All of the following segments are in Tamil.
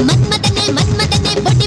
மன்மதனே மன்மதனே பொடி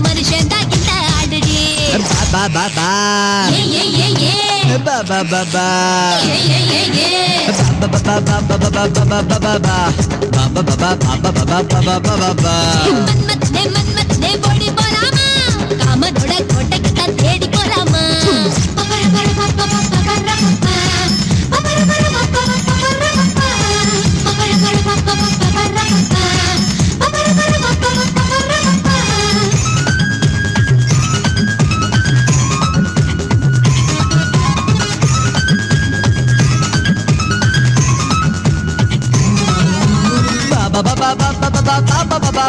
மனுஷன் தான் இந்த ஆடுடி பாபா பாபா. ஏ ஏ ஏ ஏ மன்மதனே மன்மதனே பொடி போலாமா காமனோட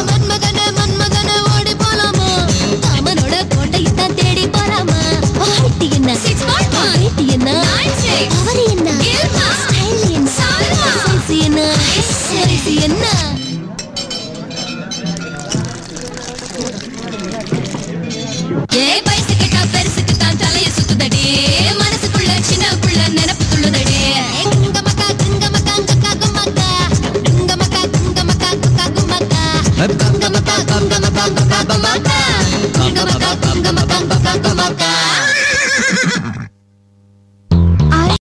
மன்மதன மன்மதன ஓடி போலாமா? அவனோட கோட்டையை தான் தேடி போலாமா? என்ன? என்ன? அவரு